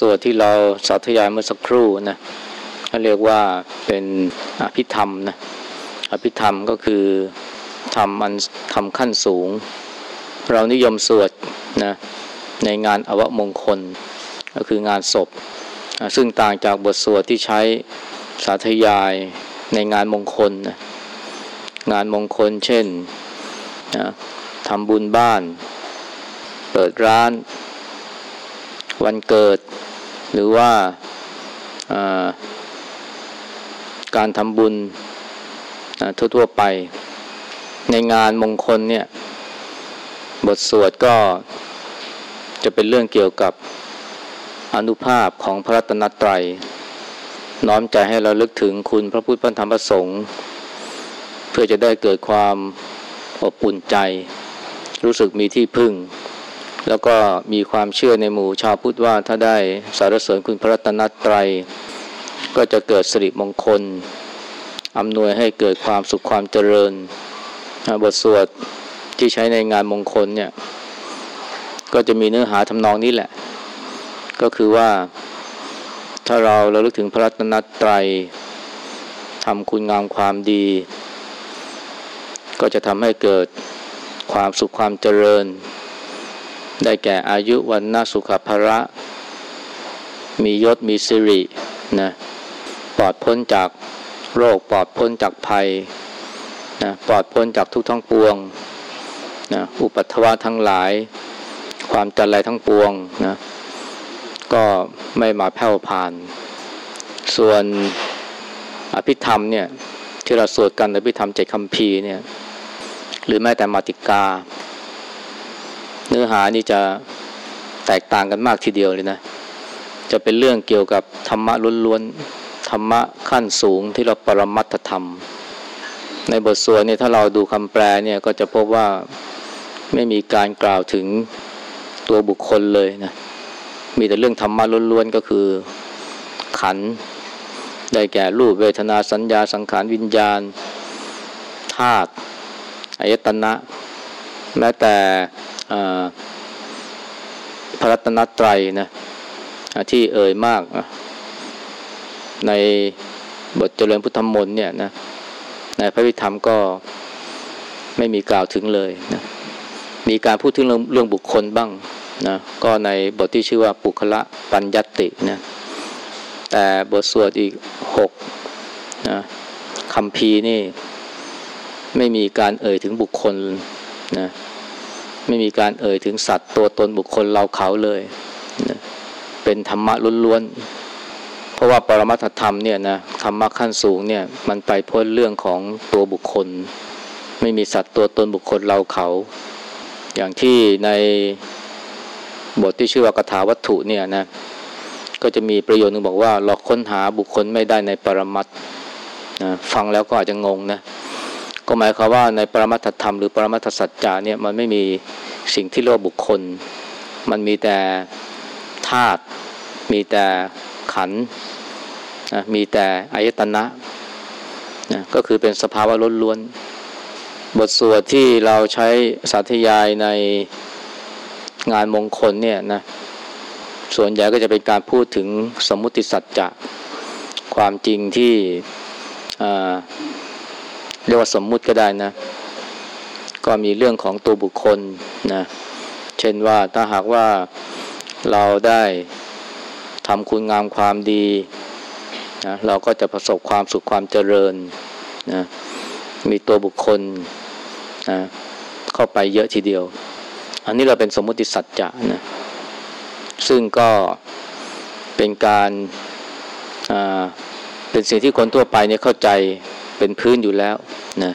สวดที่เราสาธยายเมื่อสักครู่นะเขาเรียกว่าเป็นอภิธรรมนะอภิธรรมก็คือทำมันทำขั้นสูง เรานิยมสวดนะในงานอวมงคล ก็คืองานศพ ซึ่งต่างจากบทสวดที่ใช้สาธยายในงานมงคลนะงานมงคลเช่นนะทำบุญบ้าน เปิดร้าน วันเกิด หรือว่าการทำบุญทั่วๆไป ในงานมงคลเนี่ย บทสวดก็จะเป็นเรื่องเกี่ยวกับอนุภาพของพระรัตนตรัย น้อมใจให้เราลึกถึงคุณพระพุทธพระธรรมพระสงฆ์เพื่อจะได้เกิดความอบอุ่นใจ รู้สึกมีที่พึ่ง แล้วก็มีความเชื่อในหมู่ชาวพุทธว่าถ้าได้สารเสริญคุณพระรัตนตรัย ก็จะเกิดสิริมงคลอำนวยให้เกิดความสุขความเจริญ บทสวดที่ใช้ในงานมงคลเนี่ยก็จะมีเนื้อหาทำนองนี้แหละ ก็คือว่าถ้าเราเราลึกถึงพระรัตนตรัยทำคุณงามความดี ก็จะทำให้เกิดความสุขความเจริญ ได้แก่อายุวันนาสุขภระ มียศมีสิรินะปลอดพ้นจากโรคปลอดพ้นจากภัยนะปลอดพ้นจากทุกทั้งปวงนะอุปัตวะทั้งหลาย ความจันไรทั้งปวงนะก็ไม่มาแผ่วผ่าน ส่วนอภิธรรมเนี่ยที่เราสวดกันอภิธรรมเจ็ดคำพีเนี่ยหรือแม้แต่มาติกา เนื้อหานี่จะแตกต่างกันมากทีเดียวเลยนะ จะเป็นเรื่องเกี่ยวกับธรรมะล้วนๆ ธรรมะขั้นสูงที่เราปรมัตธรรม ในบทสวดเนี่ยถ้าเราดูคำแปลเนี่ยก็จะพบว่าไม่มีการกล่าวถึงตัวบุคคลเลยนะ มีแต่เรื่องธรรมะล้วนๆ ก็คือขัน ได้แก่รูปเวทนาสัญญาสังขารวิญญาณธาตุอายตนะ แม้แต่ พระรัตนตรัยนะที่เอ่ยมากในบทเจริญพุทธมนต์เนี่ยนะในพระวิธรรมก็ไม่มีกล่าวถึงเลยนะมีการพูดถึงเรื่องเรื่องบุคคลบ้างนะก็ในบทที่ชื่อว่าปุคละปัญญตินะแต่บทสวดอีกหกนะคำพีนี่ ไม่มีการเอ่ยถึงบุคคลนะ ไม่มีการเอ่ยถึงสัตว์ตัวตนบุคคลเราเขาเลยนะเป็นธรรมะล้วนๆ เพราะว่าปรมัตธรรมเนี่ยนะธรรมะขั้นสูงเนี่ยมันไปพ้นเรื่องของตัวบุคคล ไม่มีสัตว์ตัวตนบุคคลเราเขา อย่างที่ในบทที่ชื่อว่ากถาวัตถุเนี่ยนะก็จะมีประโยชน์หนึ่งบอกว่าเราค้นหาบุคคลไม่ได้ในปรมัตนะฟังแล้วก็อาจจะงงนะก็หมายความว่าในปรมัตถธรรมหรือปรมัตถสัจจะเนี่ยมันไม่มี สิ่งที่เรียกบุคคล มันมีแต่ธาตุมีแต่ขันนะมีแต่อายตนะนะก็คือเป็นสภาวะล้วนๆบทสวดที่เราใช้สาธยายในงานมงคลเนี่ยนะส่วนใหญ่ก็จะเป็นการพูดถึงสมมุติสัจจะความจริงที่เรียกว่าสมมุติก็ได้นะ ก็มีเรื่องของตัวบุคคลนะเช่นว่าถ้าหากว่าเราได้ทำคุณงามความดีนะเราก็จะประสบความสุขความเจริญนะมีตัวบุคคลนะเข้าไปเยอะทีเดียว อันนี้เราเป็นสมมติสัจจะนะซึ่งก็เป็นการเป็นสิ่งที่คนทั่วไปเนี่ยเข้าใจเป็นพื้นอยู่แล้วนะ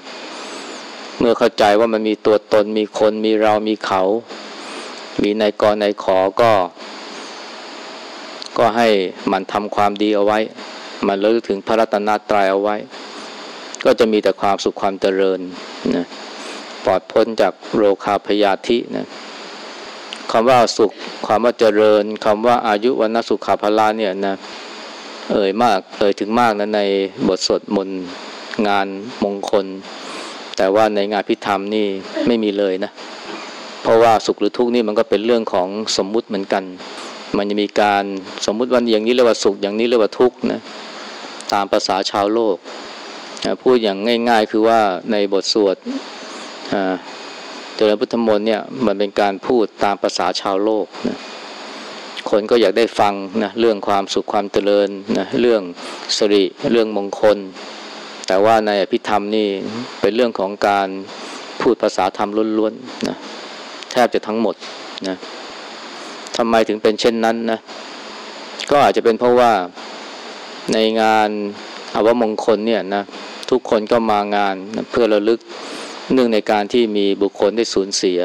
เมื่อเข้าใจว่ามันมีตัวตนมีคนมีเรามีเขา มีนายกนายขอก็ ก็ให้มันทำความดีเอาไว้ มันระลึกถึงพระรัตนตรัยเอาไว้ ก็จะมีแต่ความสุขความเจริญนะปลอดพ้นจากโรคาพยาธินะคำว่าสุขความว่าเจริญคำว่าอายุวันนสุขาภลาเนี่ยนะเอ่ยมากเอ่ยถึงมากนะในบทสวดมนต์งานมงคล แต่ว่าในงานพิธรรมนี่ไม่มีเลยนะ เพราะว่าสุขหรือทุกข์นี่มันก็เป็นเรื่องของสมมุติเหมือนกัน มันจะมีการสมมุติวันอย่างนี้เรียกว่าสุขอย่างนี้เรียกว่าทุกข์นะตามภาษาชาวโลกพูดอย่างง่าย ๆ คือว่าในบทสวดเจริญพุทธมนต์เนี่ยมันเป็นการพูดตามภาษาชาวโลกนะคนก็อยากได้ฟังนะเรื่องความสุขความเจริญนะเรื่องสริเรื่องมงคล แต่ว่าในอภิธรรมนี่เป็นเรื่องของการพูดภาษาธรรมล้วนๆนะแทบจะทั้งหมดนะทำไมถึงเป็นเช่นนั้นนะก็อาจจะเป็นเพราะว่าในงานอวมงคลเนี่ยนะทุกคนก็มางานนะเพื่อระลึกเนื่องในการที่มีบุคคลได้สูญเสีย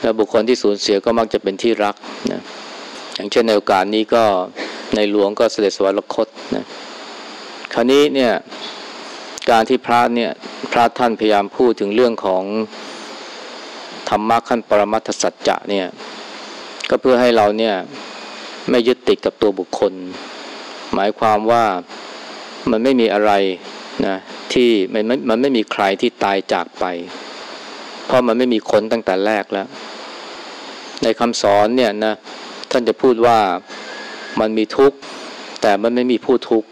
และบุคคลที่สูญเสียก็มักจะเป็นที่รักนะอย่างเช่นในโอกาสนี้ก็ในหลวงก็เสด็จสวรรคตนะ คราวนี้เนี่ยการที่พระเนี่ยพระท่านพยายามพูดถึงเรื่องของธรรมะขั้นปรมัตถสัจจะเนี่ยก็เพื่อให้เราเนี่ยไม่ยึดติดกับตัวบุคคล หมายความว่ามันไม่มีอะไรนะที่มันไม่มันไม่มีใครที่ตายจากไป เพราะมันไม่มีคนตั้งแต่แรกแล้ว ในคำสอนเนี่ยนะท่านจะพูดว่ามันมีทุกข์แต่มันไม่มีผู้ทุกข์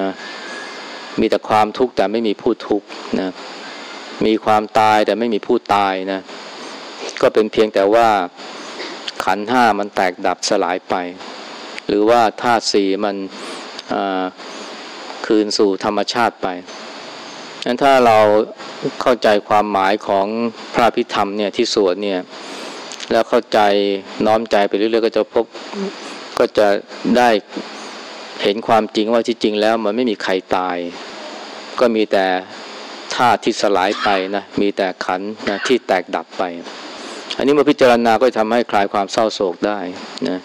นะมีแต่ความทุกข์แต่ไม่มีผู้ทุกข์นะมีความตายแต่ไม่มีผู้ตายนะก็เป็นเพียงแต่ว่าขันห้ามันแตกดับสลายไป หรือว่าธาตุสี่มันคืนสู่ธรรมชาติไปนั้นถ้าเราเข้าใจความหมายของพระพิธรรมเนี่ยที่สวดเนี่ยแล้วเข้าใจน้อมใจไปเรื่อยๆก็จะพบก็จะได้ เห็นความจริงว่าที่จริงแล้วมันไม่มีใครตาย ก็มีแต่ธาตุที่สลายไปนะมีแต่ขันนะที่แตกดับไป อันนี้มาพิจารณาก็ทำให้คลายความเศร้าโศกได้นะ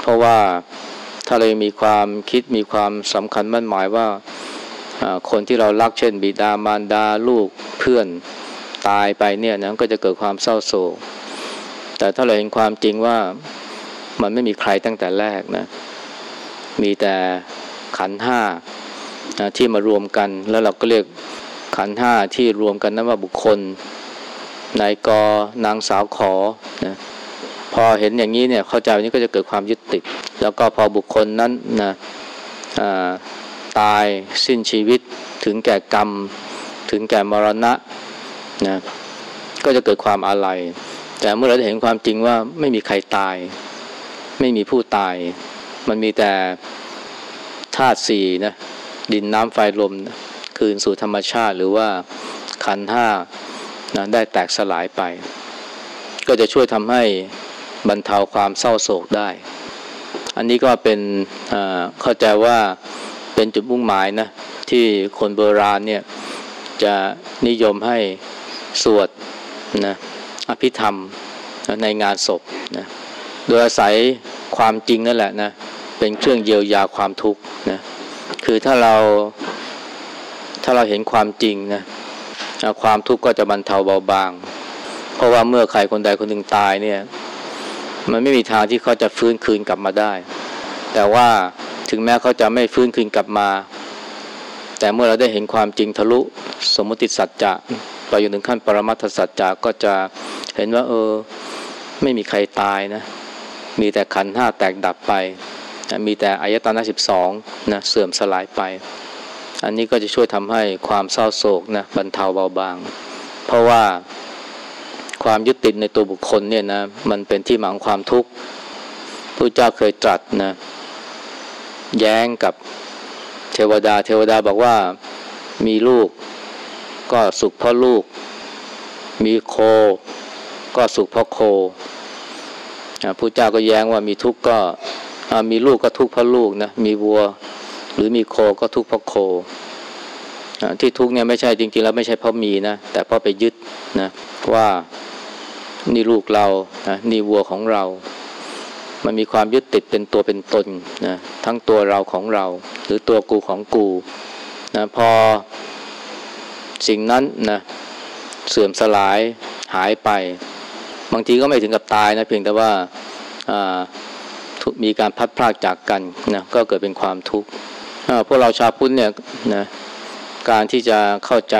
เพราะว่าถ้าเรามีความคิดมีความสำคัญมั่นหมายว่าคนที่เรารักเช่น บิดามารดาลูกเพื่อนตายไปเนี่ยนะก็จะเกิดความเศร้าโศก แต่ถ้าเราเห็นความจริงว่ามันไม่มีใครตั้งแต่แรกนะ มีแต่ขันห้าที่มารวมกัน แล้วเราก็เรียกขันห้าที่รวมกันนั้นว่าบุคคลนายกนางสาวขอนะพอเห็นอย่างนี้เนี่ยเข้าใจนี้ก็จะเกิดความยึดติด แล้วก็พอบุคคลนั้นนะตายสิ้นชีวิตถึงแก่กรรม ถึงแก่มรณะนะก็จะเกิดความอาลัย แต่เมื่อเราเห็นความจริงว่าไม่มีใครตาย ไม่มีผู้ตาย มันมีแต่ธาตุสี่นะดินน้ำไฟลมนะคืนสู่ธรรมชาติหรือว่าขันห้านะได้แตกสลายไป ก็จะช่วยทำให้บรรเทาความเศร้าโศกได้ อันนี้ก็เป็นเข้าใจว่าเป็นจุดมุ่งหมายนะที่คนโบราณเนี่ยจะนิยมให้สวดนะอภิธรรมในงานศพนะโดยอาศัยความจริงนั่นแหละนะ เป็นเครื่องเยียวยาความทุกข์นะคือถ้าเราถ้าเราเห็นความจริงนะความทุกข์ก็จะบรรเทาเบาบาง เพราะว่าเมื่อใครคนใดคนหนึ่งตายเนี่ย มันไม่มีทางที่เขาจะฟื้นคืนกลับมาได้ แต่ว่าถึงแม้เขาจะไม่ฟื้นคืนกลับมา แต่เมื่อเราได้เห็นความจริงทะลุสมมติสัจจะไปอยู่ถึงขั้นปรมัตถสัจจะก็จะเห็นว่า เออ ไม่มีใครตายนะ มีแต่ขันห้าแตกดับไป มีแต่อายตนะสิบสองนะเสื่อมสลายไป อันนี้ก็จะช่วยทำให้ความเศร้าโศกนะบรรเทาเบาบาง เพราะว่าความยึดติดในตัวบุคคลเนี่ยนะมันเป็นที่มาของความทุกข์พระเจ้าเคยตรัสนะแย้งกับเทวดา เทวดาบอกว่ามีลูกก็สุขเพราะลูก มีโค ก็สุขเพราะโคพระเจ้าก็แย้งว่ามีทุกข์ก็ มีลูกก็ทุกข์เพราะลูกนะมีวัว หรือมีโคก็ทุกข์เพราะโคที่ทุกข์เนี่ยไม่ใช่จริง ๆ แล้วไม่ใช่เพราะมีนะแต่เพราะไปยึดนะว่านี่ลูกเรานะนี่วัวของเรา มันมีความยึดติดเป็นตัวเป็นตนนะทั้งตัวเราของเรา หรือตัวกูของกูนะพอสิ่งนั้นนะเสื่อมสลายหายไป บางทีก็ไม่ถึงกับตายนะเพียงแต่ว่า มีการพัดพลากจากกันนะก็เกิดเป็นความทุกข์พวกเราชาวพุทธเนี่ยนะการที่จะเข้าใจ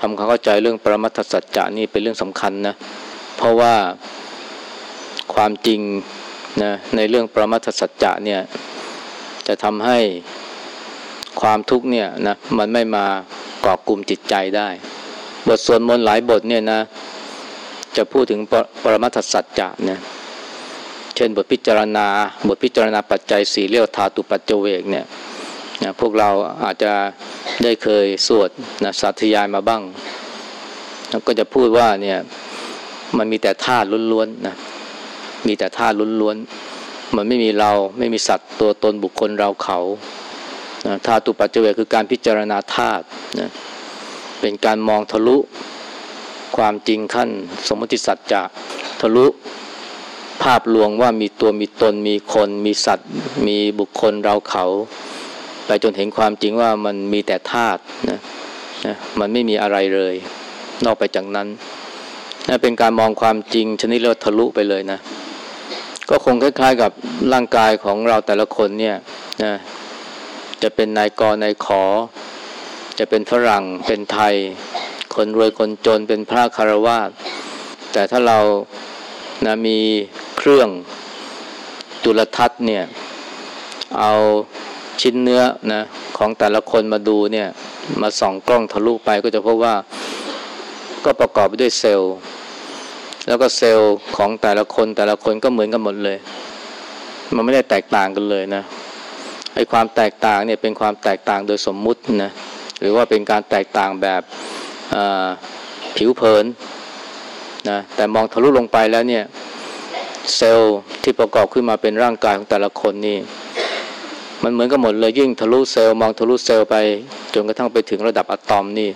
ทำความเข้าใจเรื่องปรมัตถสัจจะนี่เป็นเรื่องสำคัญนะเพราะว่าความจริงนะในเรื่องปรมัตถสัจจะเนี่ยจะทำให้ความทุกข์เนี่ยนะมันไม่มาเกาะกลุ่มจิตใจได้ บทสวดมนต์หลายบทเนี่ยนะจะพูดถึงปรมัตถสัจจะเนี่ย ช่นบทพิจารณา บทพิจารณาปัจจัยสี่เรียกธาตุปัจเจเวกเนี่ยนะพวกเราอาจจะได้เคยสวดนะสาธยายมาบ้างแล้วก็จะพูดว่าเนี่ยมันมีแต่ธาตุล้วนๆนะมีแต่ธาตุล้วนๆมันไม่มีเราไม่มีสัตว์ตัวตนบุคคลเราเขาธาตุปัจเจเวกคือการพิจารณาธาตุนะเป็นการมองทะลุความจริงขั้นสมมติสัจจะทะลุ ภาพลวงว่ามีตัวมีตนมีคนมีสัตว์ มีบุคคลเราเขา ไปจนเห็นความจริงว่ามันมีแต่ธาตุนะนะมันไม่มีอะไรเลย นอกไปจากนั้นนะเป็นการมองความจริงชนิดเรียกทะลุไปเลยนะ ก็คงคล้ายๆกับร่างกายของเราแต่ละคนเนี่ยนะจะเป็นนายกรนายขอ จะเป็นฝรั่งเป็นไทย คนรวยคนจนเป็นพระคารวาสแต่ถ้าเรานะมี รื่องจุลทัศน์เนี่ย เอาชิ้นเนื้อนะของแต่ละคนมาดูเนี่ยมาส่องกล้องทะลุไปก็จะพบว่าก็ประกอบไปด้วยเซลล์ แล้วก็เซลล์ของแต่ละคนแต่ละคนก็เหมือนกันหมดเลย มันไม่ได้แตกต่างกันเลยนะไอ้ความแตกต่างเนี่ยเป็นความแตกต่างโดยสมมุตินะหรือว่าเป็นการแตกต่างแบบผิวเผินนะแต่มองทะลุลงไปแล้วเนี่ย เซลล์ที่ประกอบขึ้นมาเป็นร่างกายของแต่ละคนนี่มันเหมือนกันหมดเลยยิ่งทะลุเซลล์มองทะลุเซลล์ไป จนกระทั่งไปถึงระดับอะตอมนี่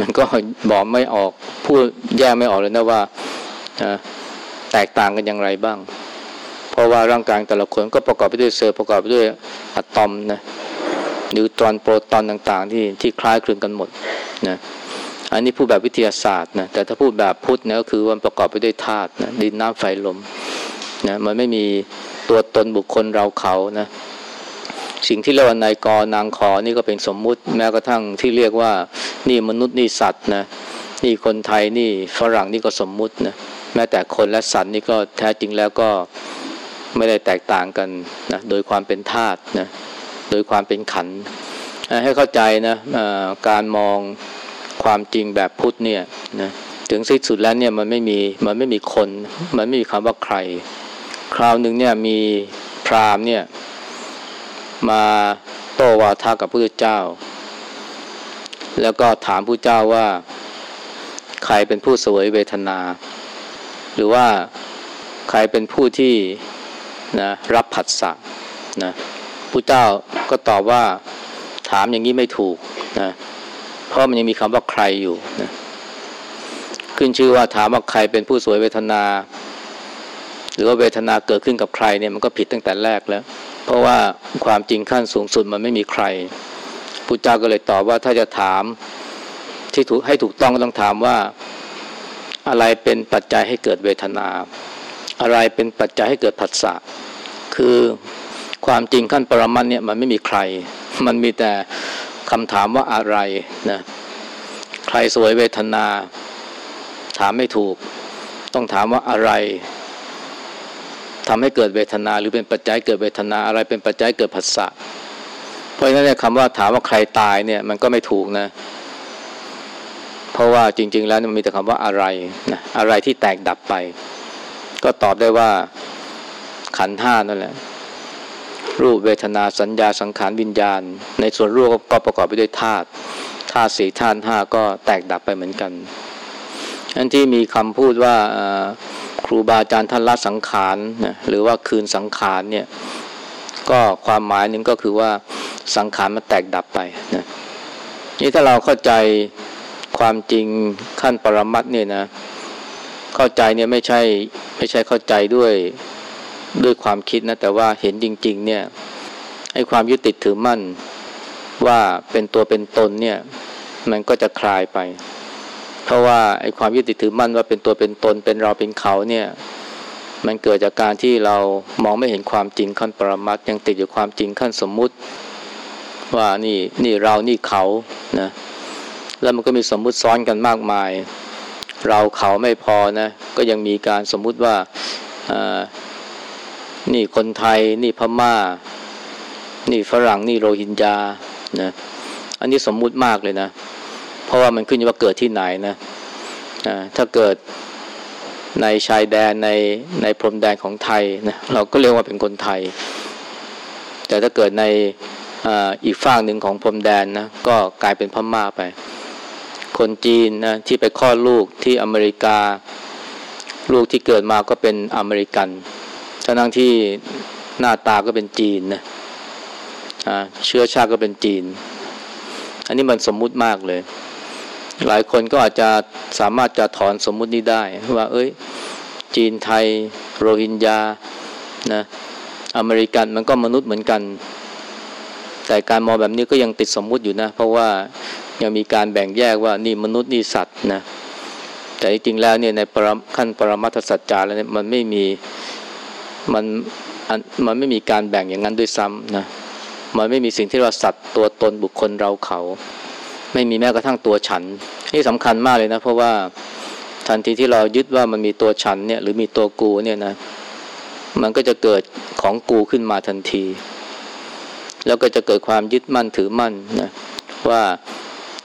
มันก็บอกไม่ออกพูดแยกไม่ออกเลยนะว่าแตกต่างกันอย่างไรบ้าง เพราะว่าร่างกายแต่ละคนก็ประกอบไปด้วยเซลล์ประกอบไปด้วยอะตอมนะนิวตรอนโปรตอนต่างๆ ที่ที่คล้ายคลึงกันหมดนะ อันนี้พูดแบบวิทยาศาสตร์นะแต่ถ้าพูดแบบพุทธเนี่ยก็คือมันประกอบไปด้วยธาตุนะดินน้ำไฟลมนะมันไม่มีตัวตนบุคคลเราเขานะสิ่งที่เรียกว่านายกนางขอนี่ก็เป็นสมมุติแม้กระทั่งที่เรียกว่านี่มนุษย์นี่สัตว์นะนี่คนไทยนี่ฝรั่งนี่ก็สมมุตินะแม้แต่คนและสัตว์นี่ก็แท้จริงแล้วก็ไม่ได้แตกต่างกันนะโดยความเป็นธาตุนะโดยความเป็นขัน ให้เข้าใจนะการมอง ความจริงแบบพุทธเนี่ยนะถึงสิ้นสุดแล้วเนี่ยมันไม่มีมันไม่มีคน มันไม่มีคำว่าใคร คราวหนึ่งเนี่ยมีพราหมณ์เนี่ยมาโต้วาทากับพระเจ้า แล้วก็ถามพระเจ้าว่า ใครเป็นผู้สวยเวทนา หรือว่าใครเป็นผู้ที่นะรับผัสสะนะพระเจ้าก็ตอบว่าถามอย่างนี้ไม่ถูกนะ เพราะมันยังมีคำว่าใครอยู่นะขึ้นชื่อว่าถามว่าใครเป็นผู้สวยเวทนา หรือว่าเวทนาเกิดขึ้นกับใครเนี่ยมันก็ผิดตั้งแต่แรกแล้ว เพราะว่าความจริงขั้นสูงสุดมันไม่มีใครพุทธเจ้าก็เลยตอบว่าถ้าจะถามที่ถูกให้ถูกต้องก็ต้องถามว่าอะไรเป็นปัจจัยให้เกิดเวทนา อะไรเป็นปัจจัยให้เกิดผัสสะคือความจริงขั้นปรมัตเนี่ยมันไม่มีใคร มันมีแต่ คำถามว่าอะไรนะใครสวยเวทนา ถามไม่ถูก ต้องถามว่าอะไรทำให้เกิดเวทนาหรือเป็นปัจจัยเกิดเวทนาอะไรเป็นปัจจัยเกิดผัสสะเพราะฉะนั้นเนี่ยคำว่าถามว่าใครตายเนี่ยมันก็ไม่ถูกนะ เพราะว่าจริง ๆ แล้วมันมีแต่คำว่าอะไรนะอะไรที่แตกดับไป ก็ตอบได้ว่าขันห้านั่นแหละ รูปเวทนาสัญญาสังขารวิญญาณ ในส่วนรูปก็ประกอบไปด้วยธาตุธาตุสี่ธาตุห้าก็แตกดับไปเหมือนกัน อันที่มีคำพูดว่าครูบาอาจารย์ท่านละสังขารนะหรือว่าคืนสังขารเนี่ยก็ความหมายหนึ่งก็คือว่าสังขารมันแตกดับไปนะนี่ถ้าเราเข้าใจความจริงขั้นปรมัตเนี่ยนะ เข้าใจเนี่ยไม่ใช่ไม่ใช่เข้าใจด้วย ด้วยความคิดนะแต่ว่าเห็นจริง ๆ เนี่ยไอ้ความยึดติดถือมั่น ว่าเป็นตัวเป็นตนเนี่ย มันก็จะคลายไป เพราะว่าไอ้ความยึดติดถือมั่นว่าเป็นตัวเป็นตน เป็นเราเป็นเขาเนี่ย มันเกิดจากการที่เรามองไม่เห็นความจริงขั้นปรมัตยังติดอยู่ความจริงขั้นสมมุติ ว่านี่นี่เรานี่เขานะแล้วมันก็มีสมมุติซ้อนกันมากมาย เราเขาไม่พอนะ ก็ยังมีการสมมุติว่า นี่คนไทย นี่พม่า นี่ฝรั่ง นี่โรฮิงญานะอันนี้สมมุติมากเลยนะ เพราะว่ามันขึ้นอยู่ว่าเกิดที่ไหนนะถ้าเกิดในชายแดนในในพรมแดนของไทยนะเราก็เรียกว่าเป็นคนไทย แต่ถ้าเกิดในออีกฝั่งหนึ่งของพรมแดนนะก็กลายเป็นพม่าไป คนจีนนะที่ไปคลอดลูกที่อเมริกา ลูกที่เกิดมาก็เป็นอเมริกัน ทั้งที่หน้าตาก็เป็นจีนนะเชื้อชาติก็เป็นจีน อันนี้มันสมมุติมากเลย หลายคนก็อาจจะสามารถจะถอนสมมุตินี้ได้ว่า เอ้ย จีนไทย โรฮิงญานะอเมริกันมันก็มนุษย์เหมือนกัน แต่การมองแบบนี้ก็ยังติดสมมุติอยู่นะ เพราะว่ายังมีการแบ่งแยกว่านี่มนุษย์นี่สัตว์นะแต่จริงๆแล้วเนี่ยในขั้นปรมัตถสัจจาแล้วเนี่ยมันไม่มี มันมันไม่มีการแบ่งอย่างนั้นด้วยซ้ำนะมันไม่มีสิ่งที่เราสัตว์ตัวตนบุคคลเราเขา ไม่มีแม้กระทั่งตัวฉัน นี่สำคัญมากเลยนะ เพราะว่าทันทีที่เรายึดว่ามันมีตัวฉันเนี่ยหรือมีตัวกูเนี่ยนะ มันก็จะเกิดของกูขึ้นมาทันที แล้วก็จะเกิดความยึดมั่นถือมั่นนะว่า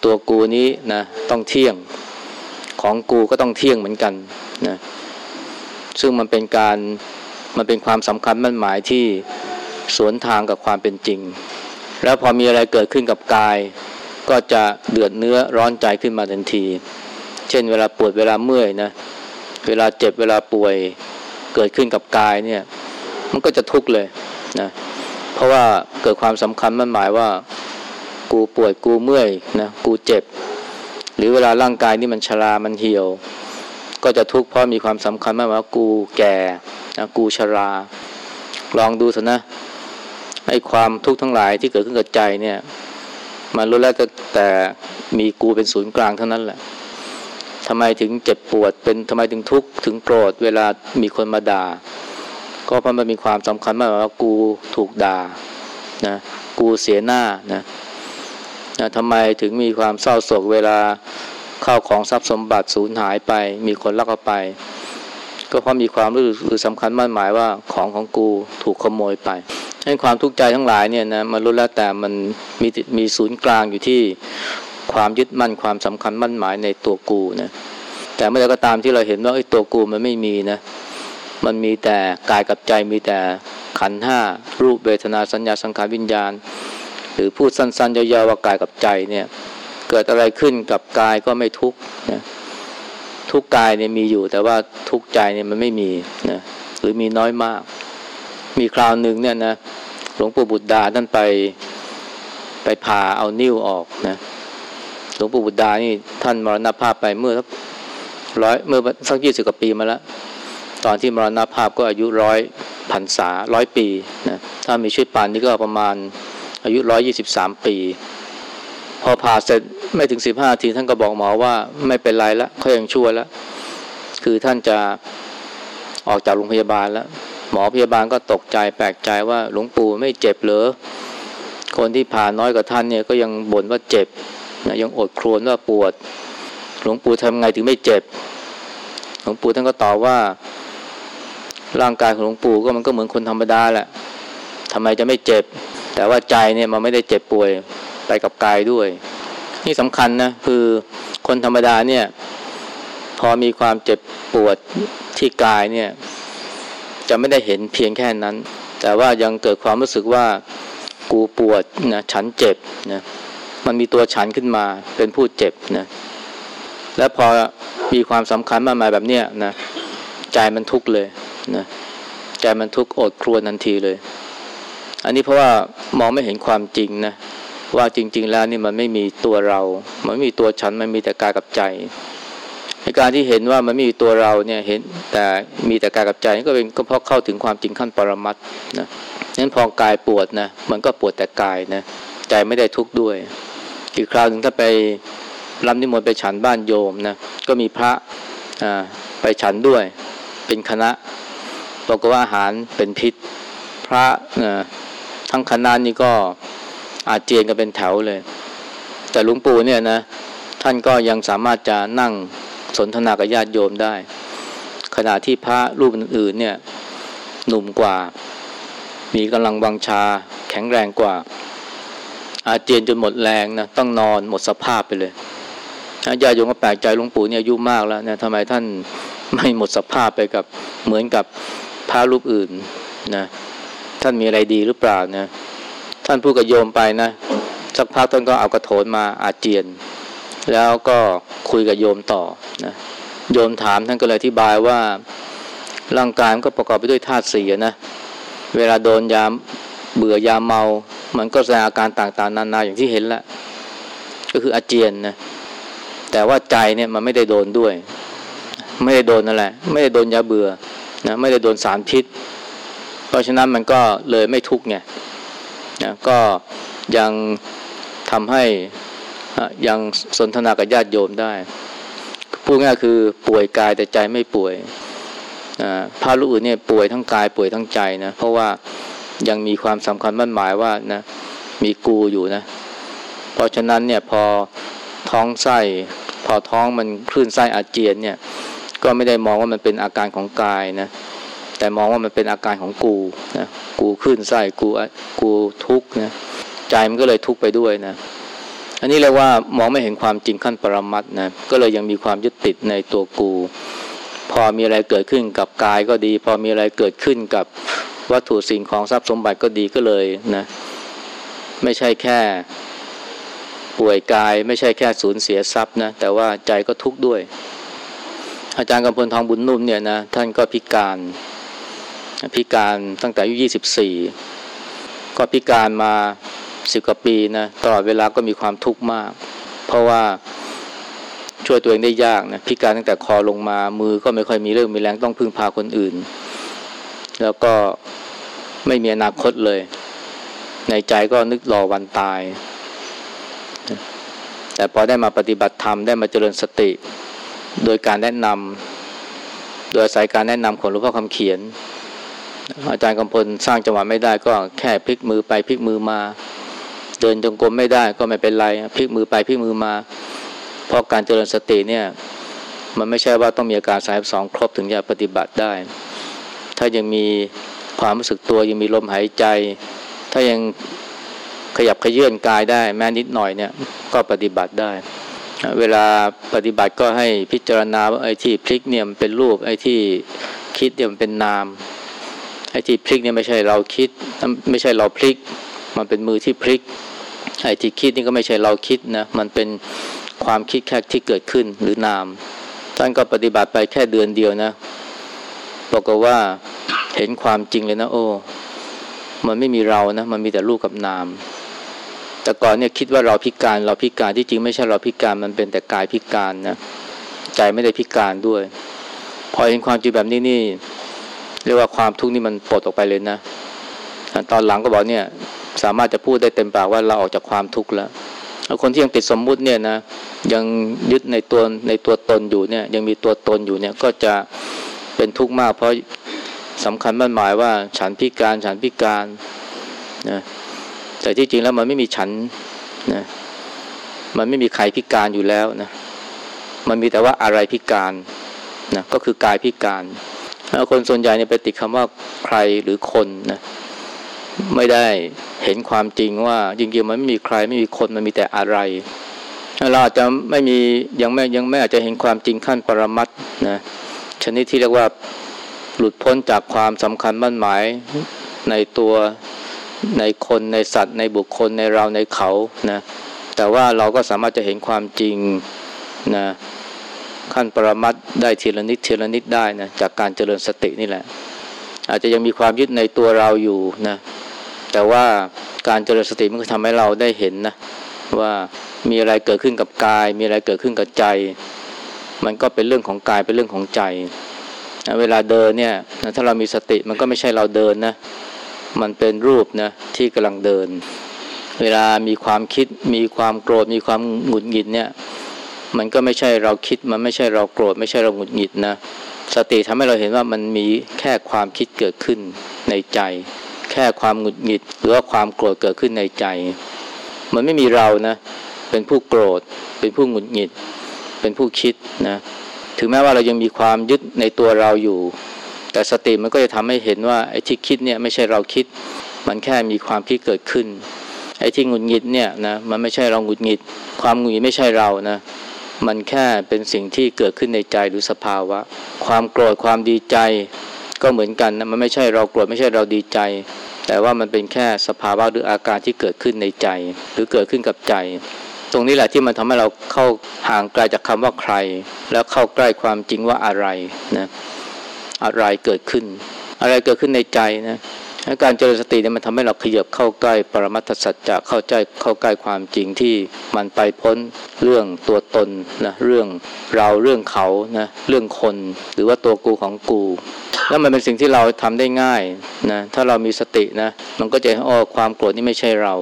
ตัวกูนี้นะต้องเที่ยงของกูก็ต้องเที่ยงเหมือนกันนะซึ่งมันเป็นการ มันเป็นความสำคัญมั่นหมายที่สวนทางกับความเป็นจริง แล้วพอมีอะไรเกิดขึ้นกับกาย ก็จะเดือดเนื้อร้อนใจขึ้นมาทันที เช่นเวลาปวดเวลาเมื่อยนะเวลาเจ็บเวลาป่วยเกิดขึ้นกับกายเนี่ยมันก็จะทุกข์เลยนะเพราะว่าเกิดความสำคัญมั่นหมายว่า กูป่วยกูเมื่อยนะกูเจ็บ หรือเวลาร่างกายนี่มันชรามันเหี่ยว ก็จะทุกข์เพราะมีความสำคัญมากว่ากูแก่ นะกูชรา ลองดูสินะไอ้ความทุกข์ทั้งหลายที่เกิดขึ้นกับใจเนี่ย มันรู้แล้วแต่มีกูเป็นศูนย์กลางเท่านั้นแหละทำไมถึงเจ็บปวดเป็นทำไมถึงทุกข์ถึงโกรธเวลามีคนมาด่า ก็เพราะมันมีความสำคัญมากว่ากูถูกด่านะกูเสียหน้านะนะทำไมถึงมีความเศร้าโศกเวลาเข้าของทรัพย์สมบัติสูญหายไป มีคนลักเอาไป ก็เพราะมีความรู้สึกสำคัญมั่นหมายว่าของของกูถูกขโมยไปให้ความทุกข์ใจทั้งหลายเนี่ยนะมันรู้แล้วแต่มันมีมีศูนย์กลางอยู่ที่ความยึดมั่นความสำคัญมั่นหมายในตัวกูนะแต่เมื่อไรก็ตามที่เราเห็นว่าไอ้ตัวกูมันไม่มีนะมันมีแต่กายกับใจมีแต่ขันห้ารูปเวทนาสัญญาสังขารวิญญาณ หรือพูดสั้นๆยาวๆว่ากายกับใจเนี่ยเกิดอะไรขึ้นกับกายก็ไม่ทุกข์นะ ทุกกายเนี่ยมีอยู่ แต่ว่าทุกใจเนี่ยมันไม่มีนะหรือมีน้อยมาก มีคราวหนึ่งเนี่ยนะหลวงปู่บุตรดาท่านไปไปผ่าเอานิ้วออกนะหลวงปู่บุตรดานี่ท่านมรณภาพไปเมื่อสักร้อยเมื่อสักยี่สิบกว่าปีมาแล้วตอนที่มรณภาพก็อายุร้อยพันษาร้อยปีนะถ้ามีชีวิตปานนี้ก็ประมาณอายุร้อยยี่สิบสามปี พอผ่าเสร็จไม่ถึงสิบห้าทีท่านก็บอกหมอว่าไม่เป็นไรแล้วเขายังช่วยแล้วคือท่านจะออกจากโรงพยาบาลแล้ว หมอพยาบาลก็ตกใจแปลกใจว่าหลวงปู่ไม่เจ็บเหรอคนที่ผ่าน้อยกว่าท่านเนี่ยก็ยังบ่นว่าเจ็บนะยังอดครวญว่าปวด หลวงปู่ทำไงถึงไม่เจ็บ หลวงปู่ท่านก็ตอบว่า ร่างกายของหลวงปู่ก็มันก็เหมือนคนธรรมดาแหละทำไมจะไม่เจ็บ แต่ว่าใจเนี่ยมันไม่ได้เจ็บป่วย ไปกับกายด้วย นี่สำคัญนะคือคนธรรมดาเนี่ย พอมีความเจ็บปวดที่กายเนี่ย จะไม่ได้เห็นเพียงแค่นั้น แต่ว่ายังเกิดความรู้สึกว่ากูปวดนะฉันเจ็บนะมันมีตัวฉันขึ้นมาเป็นผู้เจ็บนะและพอมีความสำคัญมากมายแบบเนี้ยนะใจมันทุกข์เลยนะใจมันทุกข์อดครัวทันทีเลย อันนี้เพราะว่ามองไม่เห็นความจริงนะ ว่าจริง ๆ แล้วนี่มันไม่มีตัวเรา มันม่มีตัวฉันมันมีแต่กายกับใจในการที่เห็นว่ามันไม่มีตัวเราเนี่ยเห็นแต่มีแต่กายกับใจก็เป็นก็เพราะเข้าถึงความจริงขั้นปรมัตนะนั้นพอกายปวดนะมันก็ปวดแต่กายนะใจไม่ได้ทุกข์ด้วย อีกคราวหนึ่งถ้าไปรับนิมนต์ไปฉันบ้านโยมนะก็มีพระไปฉันด้วย เป็นคณะบอกว่าอาหารเป็นพิษ พระทั้งคณะนี่ก็ อาเจียนกันเป็นแถวเลย แต่หลวงปู่เนี่ยนะ ท่านก็ยังสามารถจะนั่งสนทนากับญาติโยมได้ ขณะที่พระรูปอื่นๆเนี่ยหนุ่มกว่า มีกำลังวังชาแข็งแรงกว่า อาเจียนจนหมดแรงนะต้องนอนหมดสภาพไปเลยญาติโยมก็แปลกใจหลวงปู่เนี่ยอายุมากแล้วนะทำไมท่านไม่หมดสภาพไปกับเหมือนกับพระรูปอื่นนะท่านมีอะไรดีหรือเปล่านะ ท่านพูดกับโยมไปนะ สักพักท่านก็เอากระโถนมาอาเจียน แล้วก็คุยกับโยมต่อนะโยมถามท่านก็เลยอธิบายว่าร่างกายมันก็ประกอบไปด้วยธาตุสี่นะเวลาโดนยามเบื่อยาเมา มันก็แสดงอาการต่างๆ นานาอย่างที่เห็นล้วก็คืออาเจียนนะแต่ว่าใจเนี่ยมันไม่ได้โดนด้วย ไม่ได้โดนนั่นแหละไม่ได้โดนยาเบื่อนะไม่ได้โดนสารพิษ เพราะฉะนั้นมันก็เลยไม่ทุกข์ไง นะก็ยังทำให้ยังสนทนากับญาติโยมได้ พูดง่ายคือป่วยกายแต่ใจไม่ป่วยพระลูกอื่นเนี่ยป่วยทั้งกายป่วยทั้งใจนะเพราะว่ายังมีความสำคัญมั่นหมายว่านะมีกูอยู่นะ เพราะฉะนั้นเนี่ยพอท้องไส้พอท้องมันคลื่นไส้อาเจียนเนี่ย ก็ไม่ได้มองว่ามันเป็นอาการของกายนะแต่มองว่ามันเป็นอาการของกูนะ กูขึ้นไส้กูกูทุกข์นะใจมันก็เลยทุกข์ไปด้วยนะ อันนี้เรียกว่ามองไม่เห็นความจริงขั้นปรมัตนะก็เลยยังมีความยึดติดในตัวกู พอมีอะไรเกิดขึ้นกับกายก็ดี พอมีอะไรเกิดขึ้นกับวัตถุสิ่งของทรัพย์สมบัติก็ดีก็เลยนะไม่ใช่แค่ป่วยกายไม่ใช่แค่สูญเสียทรัพย์นะแต่ว่าใจก็ทุกข์ด้วย อาจารย์กำพลทองบุญนุ่มเนี่ยนะท่านก็พิการ พิการตั้งแต่อายุ 24 ก็พิการมาสิบกว่าปีนะตลอดเวลาก็มีความทุกข์มาก เพราะว่าช่วยตัวเองได้ยากนะพิการตั้งแต่คอลงมามือก็ไม่ค่อยมีเรื่องมีแรงต้องพึ่งพาคนอื่น แล้วก็ไม่มีอนาคตเลย ในใจก็นึกรอวันตาย แต่พอได้มาปฏิบัติธรรมได้มาเจริญสติ โดยการแนะนำโดยอาศัยการแนะนำของหลวงพ่อคำเขียน อาจารย์กำพลสร้างจังหวะไม่ได้ก็แค่พลิกมือไปพลิกมือมา เดินจงกรมไม่ได้ก็ไม่เป็นไรพลิกมือไปพลิกมือมา เพราะการเจริญสติเนี่ยมันไม่ใช่ว่าต้องมีอาการสายสองครบถึงจะปฏิบัติได้ ถ้ายังมีความรู้สึกตัวยังมีลมหายใจ ถ้ายังขยับขยื่นกายได้แม้นิดหน่อยเนี่ยก็ปฏิบัติได้ เวลาปฏิบัติก็ให้พิจารณาว่าไอ้ที่พลิกเนี่ยมันเป็นรูปไอ้ที่คิดเนี่ยมันเป็นนาม ไอ้ที่พลิกเนี่ยไม่ใช่เราคิด ไม่ใช่เราพลิก มันเป็นมือที่พลิก ไอ้ที่คิดนี่ก็ไม่ใช่เราคิดนะมันเป็นความคิดแค่ที่เกิดขึ้นหรือนาม ท่านก็ปฏิบัติไปแค่เดือนเดียวนะบอกว่าเห็นความจริงเลยนะ โอ้มันไม่มีเรานะมันมีแต่รูปกับนาม แต่ก่อนเนี่ยคิดว่าเราพิการเราพิการที่จริงไม่ใช่เราพิการมันเป็นแต่กายพิการนะใจไม่ได้พิการด้วย พอเห็นความจริงแบบนี้นี่ เรียกว่าความทุกข์นี่มันปลดออกไปเลยนะตอนหลังก็บอกเนี่ยสามารถจะพูดได้เต็มปากว่าเราออกจากความทุกข์แล้วแล้วคนที่ยังติดสมมุติเนี่ยนะยังยึดในตัวในตัวตนอยู่เนี่ยยังมีตัวตนอยู่เนี่ยก็จะเป็นทุกข์มาก เพราะสำคัญมั่นหมายว่าฉันพิการฉันพิการนะแต่ที่จริงแล้วมันไม่มีฉันนะมันไม่มีใครพิการอยู่แล้วนะมันมีแต่ว่าอะไรพิการนะก็คือกายพิการ คนส่วนใหญ่เนี่ยไปติดคำว่าใครหรือคนนะไม่ได้เห็นความจริงว่าจริงๆมันไม่มีใครไม่มีคนมันมีแต่อะไรเราอาจจะไม่มียังไม่ยังไม่อาจจะเห็นความจริงขั้นปรมัตนะชนิดที่เรียกว่าหลุดพ้นจากความสำคัญมั่นหมายในตัวในคนในสัตว์ ในบุคคลในเราในเขานะแต่ว่าเราก็สามารถจะเห็นความจริงนะ ขั้นปรมัตได้ทีละนิดทีละนิดได้นะจากการเจริญสตินี่แหละ อาจจะยังมีความยึดในตัวเราอยู่นะแต่ว่าการเจริญสติมันก็ทำให้เราได้เห็นนะว่ามีอะไรเกิดขึ้นกับกาย มีอะไรเกิดขึ้นกับใจ มันก็เป็นเรื่องของกายเป็นเรื่องของใจเวลาเดินเนี่ยถ้าเรามีสติมันก็ไม่ใช่เราเดินนะมันเป็นรูปนะที่กำลังเดิน เวลามีความคิดมีความโกรธมีความหงุดหงิดเนี่ย มันก็ไม่ใช่เราคิดมันไม่ใช่เราโกรธไม่ใช่เราหงุดหงิดนะ สติทำให้เราเห็นว่ามันมีแค่ความคิดเกิดขึ้นในใจ แค่ความหงุดหงิด หรือว่าความโกรธเกิดขึ้นในใจ มันไม่มีเรานะเป็นผู้โกรธ เป็นผู้หงุดหงิด เป็นผู้คิดนะถึงแม้ว่าเรายังมีความยึดในตัวเราอยู่ แต่สติมันก็จะทำให้เห็นว่าไอ้ที่คิดเนี่ยไม่ใช่เราคิด มันแค่มีความคิดเกิดขึ้นไอ้ที่หงุดหงิดเนี่ยนะมันไม่ใช่เราหงุดหงิด ความหงุดหงิดไม่ใช่เรานะ มันแค่เป็นสิ่งที่เกิดขึ้นในใจหรือสภาวะ ความโกรธความดีใจ ก็เหมือนกันนะมันไม่ใช่เราโกรธไม่ใช่เราดีใจ แต่ว่ามันเป็นแค่สภาวะหรืออาการที่เกิดขึ้นในใจ หรือเกิดขึ้นกับใจ ตรงนี้แหละที่มันทำให้เราเข้าห่างไกลจากคำว่าใคร แล้วเข้าใกล้ความจริงว่าอะไรนะอะไรเกิดขึ้น อะไรเกิดขึ้นในใจนะ การเจริญสติเนี่ยมันทำให้เราขยับเข้าใกล้ปรมัตถสัจจะเข้าใจเข้าใกล้ความจริงที่มันไปพ้นเรื่องตัวตนนะเรื่องเราเรื่องเขานะเรื่องคน หรือว่าตัวกูของกู แล้วมันเป็นสิ่งที่เราทำได้ง่ายนะถ้าเรามีสตินะมันก็จะอ้อความโกรธนี่ไม่ใช่เรา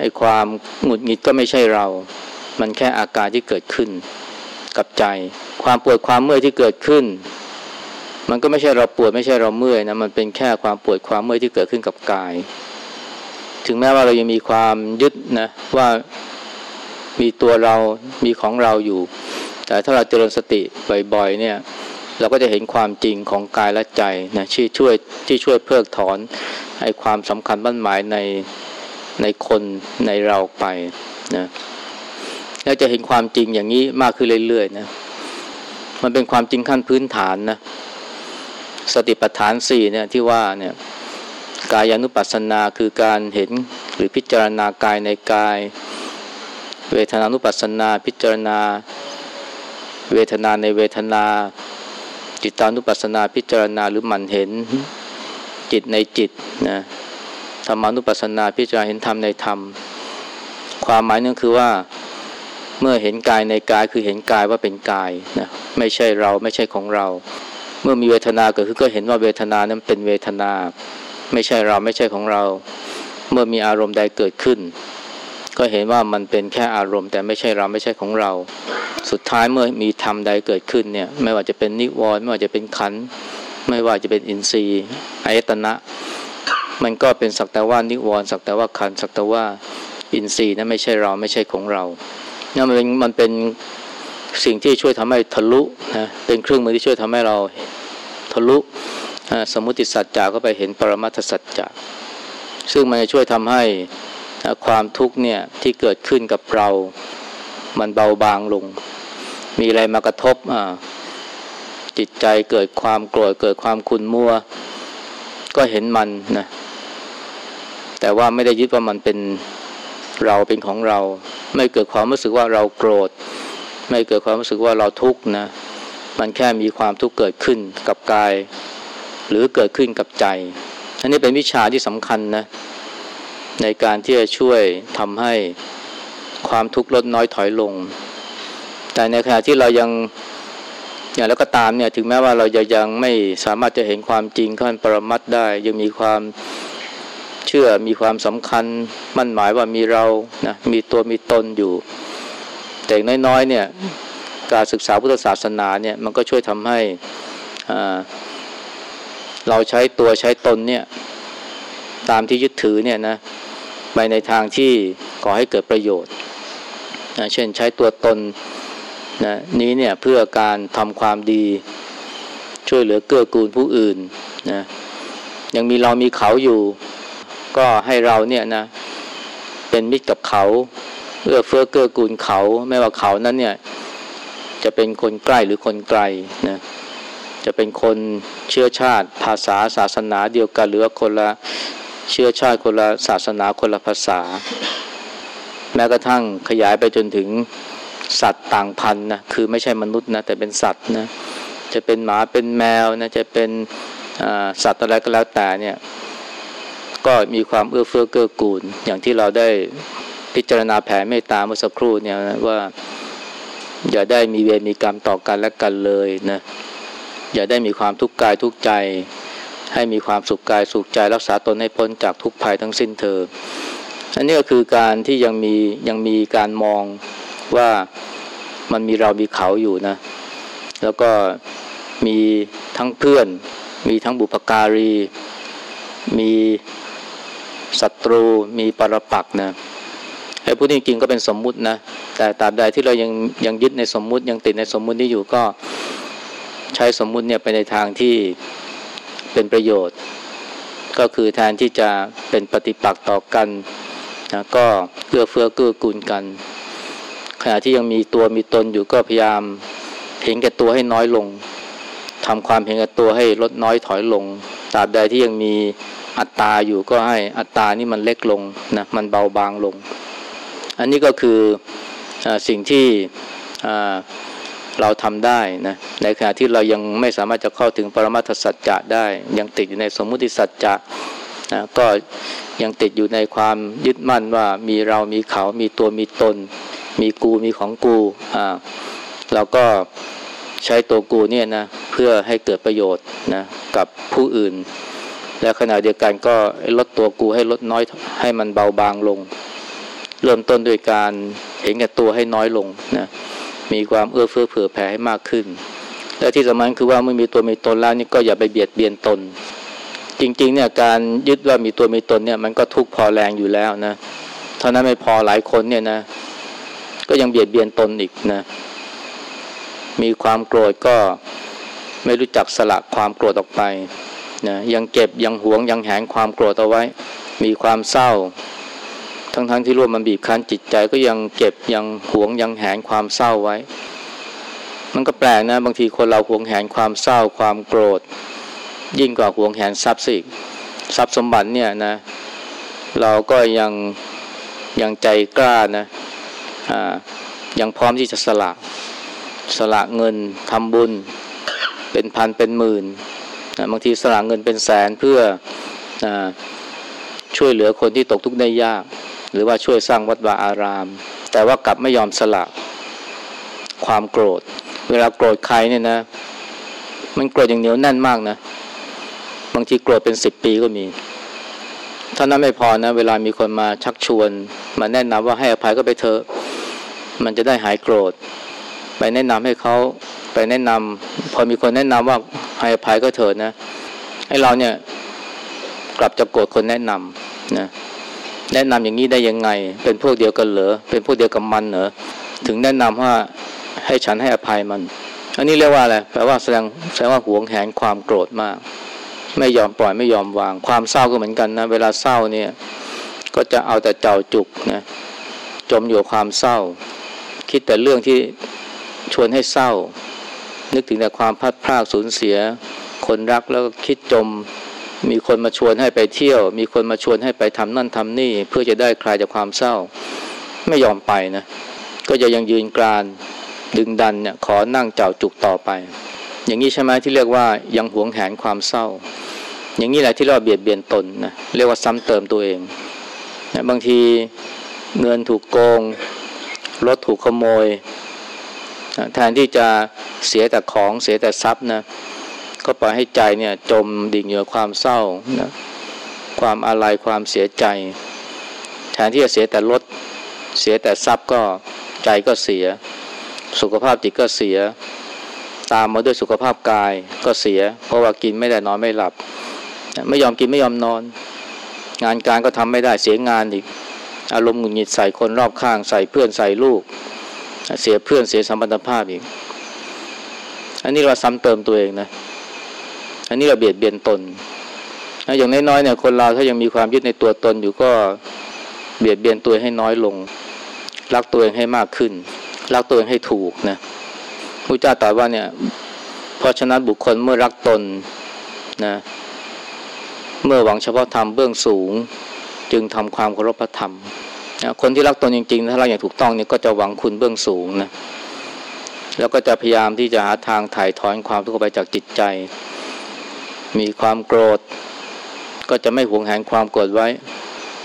ไอ้ความหงุดหงิดก็ไม่ใช่เรา มันแค่อาการที่เกิดขึ้นกับใจ ความปวดความเมื่อยที่เกิดขึ้น มันก็ไม่ใช่เราปวดไม่ใช่เราเมื่อยนะมันเป็นแค่ความปวดความเมื่อยที่เกิดขึ้นกับกาย ถึงแม้ว่าเรายังมีความยึดนะว่ามีตัวเรามีของเราอยู่ แต่ถ้าเราเจริญสติบ่อยๆเนี่ย เราก็จะเห็นความจริงของกายและใจนะที่ช่วยที่ช่วยเพิกถอนให้ความสำคัญบั้นหมายในในคนในเราไปนะแล้วจะเห็นความจริงอย่างนี้มากขึ้นเรื่อยๆนะมันเป็นความจริงขั้นพื้นฐานนะ สติปัฏฐานสี่เนี่ยที่ว่าเนี่ยกายานุปัสสนาคือการเห็นหรือพิจารณากายในกาย เวทนานุปัสสนา พิจารณา เวทนาในเวทนา จิตานุปัสสนาพิจารณาหรือมันเห็นจิตในจิตนะธรรมานุปัสสนาพิจารณาเห็นธรรมในธรรม ความหมายนั่นคือว่าเมื่อเห็นกายในกายคือเห็นกายว่าเป็นกายนะไม่ใช่เราไม่ใช่ของเรา เมื่อมีเวทนาเกิดขึ้นก็เห็นว่าเวทนานั้นเป็นเวทนา ไม่ใช่เราไม่ใช่ของเรา เมื่อมีอารมณ์ใดเกิดขึ้น ก็เห็นว่ามันเป็นแค่อารมณ์ แต่ไม่ใช่เราไม่ใช่ของเรา สุดท้ายเมื่อมีธรรมใดเกิดขึ้นเนี่ยไม่ว่าจะเป็นนิวรณ์ไม่ว่าจะเป็นขันไม่ว่าจะเป็นอินทรีย์อายตนะ มันก็เป็นสักแต่ว่านิวรณ์สักแต่ว่าขันสักแต่ว่าอินทรีย์นั้นไม่ใช่เราไม่ใช่ของเราเนี่ยมันเป็นมันเป็น สิ่งที่ช่วยทำให้ทะลุนะเป็นเครื่องมือที่ช่วยทำให้เราทะลุสมุติสัจจะก็ไปเห็นปรมัตถสัจจะซึ่งมันจะช่วยทำให้ความทุกข์เนี่ยที่เกิดขึ้นกับเรา มันเบาบางลง มีอะไรมากระทบจิตใจเกิดความโกรธเกิดความขุ่นมัว ก็เห็นมันนะแต่ว่าไม่ได้ยึดว่ามันเป็นเราเป็นของเรา ไม่เกิดความรู้สึกว่าเราโกรธ ไม่เกิดความรู้สึกว่าเราทุกข์นะ มันแค่มีความทุกข์เกิดขึ้นกับกาย หรือเกิดขึ้นกับใจ อันนี้เป็นวิชาที่สำคัญนะ ในการที่จะช่วยทำให้ความทุกข์ลดน้อยถอยลง แต่ในขณะที่เรายังอย่างแล้วก็ตามเนี่ยถึงแม้ว่าเราจะยังไม่สามารถจะเห็นความจริงขั้นปรมัตได้ ยังมีความเชื่อมีความสำคัญมั่นหมายว่ามีเรานะมีตัวมีตนอยู่ แต่น้อยๆเนี่ยการศึกษาพุทธศาสนาเนี่ยมันก็ช่วยทำให้เราใช้ตัวใช้ตนเนี่ยตามที่ยึดถือเนี่ยนะไปในทางที่ก่อให้เกิดประโยชน์นะเช่นใช้ตัวตนนะนี้เนี่ยเพื่อการทำความดีช่วยเหลือเกื้อกูลผู้อื่นนะยังมีเรามีเขาอยู่ ก็ให้เราเนี่ยนะเป็นมิตรกับเขา เอื้อเฟื้อเกื้อกูลเขา ไม่ว่าเขานั้นเนี่ย จะเป็นคนใกล้หรือคนไกลนะจะเป็นคนเชื้อชาติ ภาษาศาสนาเดียวกัน หรือว่าคนละเชื้อชาติคนละศาสนาคนละภาษา แม้กระทั่งขยายไปจนถึงสัตว์ต่างพันธุ์นะคือไม่ใช่มนุษย์นะแต่เป็นสัตว์นะจะเป็นหมาเป็นแมวนะจะเป็นสัตว์อะไรก็แล้วแต่เนี่ยก็มีความเอื้อเฟื้อเกื้อกูลอย่างที่เราได้ พิจารณาแผ่เมตตาเมื่อสักครู่เนี่ยว่า อย่าได้มีเวรมีกรรมต่อกันและกันเลยนะอย่าได้มีความทุกข์กายทุกใจ ให้มีความสุขกายสุขใจรักษาตนให้พ้นจากทุกภัยทั้งสิ้นเธออันนี้ก็คือการที่ยังมียังมีการมองว่ามันมีเรามีเขาอยู่นะ แล้วก็มีทั้งเพื่อน มีทั้งบุพการี มีศัตรู มีปรปักนะ ไอ้พูดจริงๆก็เป็นสมมุตินะ แต่ตราบใดที่เรายังยังยึดในสมมุติยังติดในสมมุตินี้อยู่ก็ใช้สมมุติเนี่ยไปในทางที่เป็นประโยชน์ ก็คือแทนที่จะเป็นปฏิปักษ์ต่อกันนะก็เอื้อเฟื้อเกื้อกูลกัน ขณะที่ยังมีตัวมีตนอยู่ก็พยายามเห็นแก่ตัวให้น้อยลงทำความเห็นแก่ตัวให้ลดน้อยถอยลงตราบใดที่ยังมีอัตตาอยู่ก็ให้อัตตานี่มันเล็กลงนะมันเบาบางลง อันนี้ก็คืออสิ่งที่เราทำได้นะในขณะที่เรายังไม่สามารถจะเข้าถึงปรมัตถสัจจะได้ ยังติดอยู่ในสมมุติสัจจะนะก็ยังติดอยู่ในความยึดมั่นว่ามีเรามีเขา มีตัวมีตน มีกูมีของกูอ่าเราก็ใช้ตัวกูเนี่ยนะเพื่อให้เกิดประโยชน์นะกับผู้อื่น และขณะเดียวกันก็ลดตัวกูให้ลดน้อยให้มันเบาบางลง เริ่มต้นด้วยการเห็นแก่ตัวให้น้อยลงนะมีความเอื้อเฟื้อเผื่อแผ่ให้มากขึ้น และที่สำคัญคือว่าเมื่อมีตัวมีตนแล้วนี่ก็อย่าไปเบียดเบียนตน จริงๆเนี่ยการยึดว่ามีตัวมีตนเนี่ยมันก็ทุกข์พอแรงอยู่แล้วนะเท่านั้นไม่พอหลายคนเนี่ยนะ ก็ยังเบียดเบียนตนอีกนะมีความโกรธก็ไม่รู้จักสละความโกรธออกไปนะยังเก็บยังหวงยังแหงความโกรธเอาไว้ มีความเศร้า ทั้งๆทที่รู้มันบีบคั้นจิตใจก็ยังเก็บยังหวงยังแหงความเศร้าไว้ มันก็แปลกนะ บางทีคนเราหวงแหนความเศร้าความโกรธ ยิ่งกว่าหวงแหนทรัพย์สิทรัพย์สมบัติเนี่ยนะ เราก็ยังยังใจกล้านะอ่ายังพร้อมที่จะสละสละเงินทำบุญ เป็นพันเป็นหมื่นนะบางทีสละเงินเป็นแสนเพื่อนะช่วยเหลือคนที่ตกทุกข์ได้ยาก หรือว่าช่วยสร้างวัดวาอาราม แต่ว่ากลับไม่ยอมสละความโกรธ เวลาโกรธใครเนี่ยนะ มันโกรธอย่างเหนียวแน่นมากนะ บางทีโกรธเป็นสิบปีก็มีท่านั้นไม่พอนะ เวลามีคนมาชักชวน มาแนะนำว่าให้อภัยก็ไปเถอะ มันจะได้หายโกรธ ไปแนะนำให้เขาไปแนะนำพอมีคนแนะนำว่าให้อภัยก็เถิดนะ ให้เราเนี่ยกลับจะโกรธคนแนะนำนะ แนะนำอย่างนี้ได้ยังไง เป็นพวกเดียวกันเหรอเป็นพวกเดียวกับมันเหรอถึงแนะนำว่าให้ฉันให้อภัยมัน อันนี้เรียกว่าอะไรแปลว่าแสดงแสดงว่าหวงแหนความโกรธมาก ไม่ยอมปล่อยไม่ยอมวาง ความเศร้าก็เหมือนกันนะเวลาเศร้าเนี่ยก็จะเอาแต่เจ้าจุกนะจมอยู่ความเศร้า คิดแต่เรื่องที่ชวนให้เศร้า นึกถึงแต่ความพัดพลาดสูญเสีย คนรักแล้วก็คิดจม มีคนมาชวนให้ไปเที่ยว มีคนมาชวนให้ไปทำนั่นทำนี่ เพื่อจะได้คลายจากความเศร้า ไม่ยอมไปนะ ก็จะยังยืนกรานดึงดันเนี่ยขอนั่งเจ้าจุกต่อไป อย่างนี้ใช่ไหมที่เรียกว่ายังหวงแหนความเศร้า อย่างนี้แหละที่เราเบียดเบียนตนนะเรียกว่าซ้ำเติมตัวเองนะบางทีเงินถูกโกงรถถูกขโมยแทนที่จะเสียแต่ของเสียแต่ทรัพย์นะ ก็ปล่อยให้ใจเนี่ยจมดิ่งอยู่ความเศร้านะความอะไรความเสียใจ แทนที่จะเสียแต่รถเสียแต่ทรัพย์ก็ใจก็เสีย สุขภาพจิตก็เสีย ตามมาด้วยสุขภาพกายก็เสีย เพราะว่ากินไม่ได้นอนไม่หลับ ไม่ยอมกินไม่ยอมนอน งานการก็ทำไม่ได้เสียงานอีก อารมณ์หงุดหงิดใส่คนรอบข้างใส่เพื่อนใส่ลูก เสียเพื่อนเสียสัมพันธภาพอีก อันนี้เราซ้ำเติมตัวเองนะ อันนี้เราเบียดเบียนตนอย่างน้อยๆเนี่ยคนเราถ้ายังมีความยึดในตัวตนอยู่ก็เบียดเบียนตัวให้น้อยลง รักตัวเองให้มากขึ้น รักตัวเองให้ถูกนะพระเจ้าตรัสว่าเนี่ยเพราะฉะนั้นบุคคลเมื่อรักตนนะเมื่อหวังเฉพาะธรรมเบื้องสูง จึงทำความเคารพพระธรรมคนที่รักตนจริงๆ ถ้ารักอย่างถูกต้องเนี่ยก็จะหวังคุณเบื้องสูงนะแล้วก็จะพยายามที่จะหาทางถ่ายถอนความทุกข์ไปจากจิตใจ มีความโกรธ ก็จะไม่หวงแหนความโกรธไว้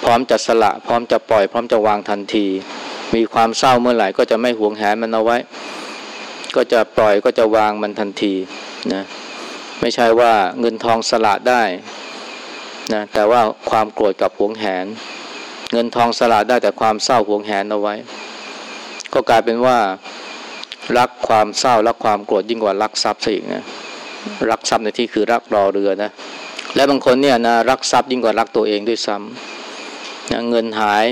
พร้อมจะสละ พร้อมจะปล่อย พร้อมจะวางทันที มีความเศร้าเมื่อไหร่ก็จะไม่หวงแหนมันเอาไว้ ก็จะปล่อยก็จะวางมันทันทีนะไม่ใช่ว่าเงินทองสละได้นะแต่ว่าความโกรธกับหวงแหน เงินทองสละได้แต่ความเศร้าหวงแหนเอาไว้ ก็กลายเป็นว่ารักความเศร้ารักความโกรธยิ่งกว่ารักทรัพย์ซะอีกนะ รักทรัพย์ในที่คือรักรอเรือนะและบางคนเนี่ยนะรักทรัพย์ยิ่งกว่ารักตัวเองด้วยซ้ำนะเงินหาย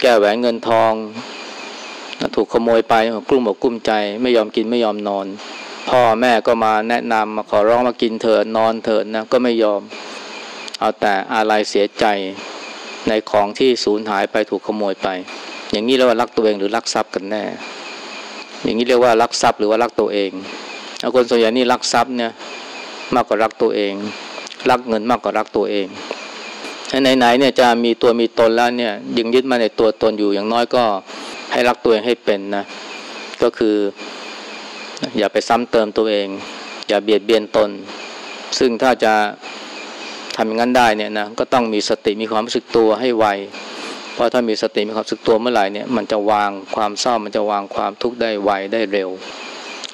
แก้แหวนเงินทองนะถูกขโมยไปกลุ้มอกกลุ้มใจ ไม่ยอมกินไม่ยอมนอน พ่อแม่ก็มาแนะนำมาขอร้องมากินเถิดนอนเถิดนะก็ไม่ยอม เอาแต่อะไรเสียใจในของที่สูญหายไปถูกขโมยไป อย่างนี้เรียกว่ารักตัวเองหรือรักทรัพย์กันแน่ อย่างนี้เรียกว่ารักทรัพย์หรือว่ารักตัวเอง คนส่วนใหญ่นี่รักทรัพย์เนี่ยมากกว่ารักตัวเอง รักเงินมากกว่ารักตัวเองไหนๆเนี่ยจะมีตัวมีตนแล้วเนี่ยยังยึดมาในตัวตนอยู่อย่างน้อยก็ให้รักตัวเองให้เป็นนะก็คือ อย่าไปซ้ำเติมตัวเอง อย่าเบียดเบียนตน ซึ่งถ้าจะทำอย่างนั้นได้เนี่ยนะก็ต้องมีสติมีความรู้สึกตัวให้ไวเพราะถ้ามีสติมีความรู้สึกตัวเมื่อไหร่เนี่ยมันจะวางความเศร้ามันจะวางความทุกข์ได้ไวได้เร็ว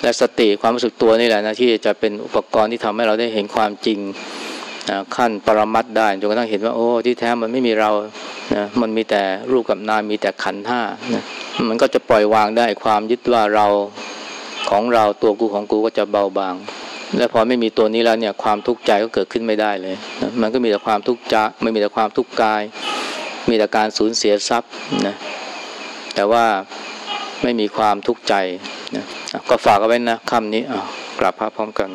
และสติความรู้สึกตัวนี่แหละนะที่จะเป็นอุปกรณ์ที่ทำให้เราได้เห็นความจริงขั้นปรมัตได้จนกระทั่งเห็นว่าโอ้ที่แท้มันไม่มีเรานะมันมีแต่รูปกับนามมีแต่ขันธ์ห้านะมันก็จะปล่อยวางได้ความยึดว่าเราของเราตัวกูของกูก็จะเบาบาง และพอไม่มีตัวนี้แล้วเนี่ยความทุกข์ใจก็เกิดขึ้นไม่ได้เลยนะมันก็มีแต่ความทุกข์ใจไม่มีแต่ความทุกข์กาย มีแต่การสูญเสียทรัพย์นะแต่ว่า ไม่มีความทุกข์ใจนะก็ฝากเอาไว้นะคำนี้กลับพระพร้อมกัน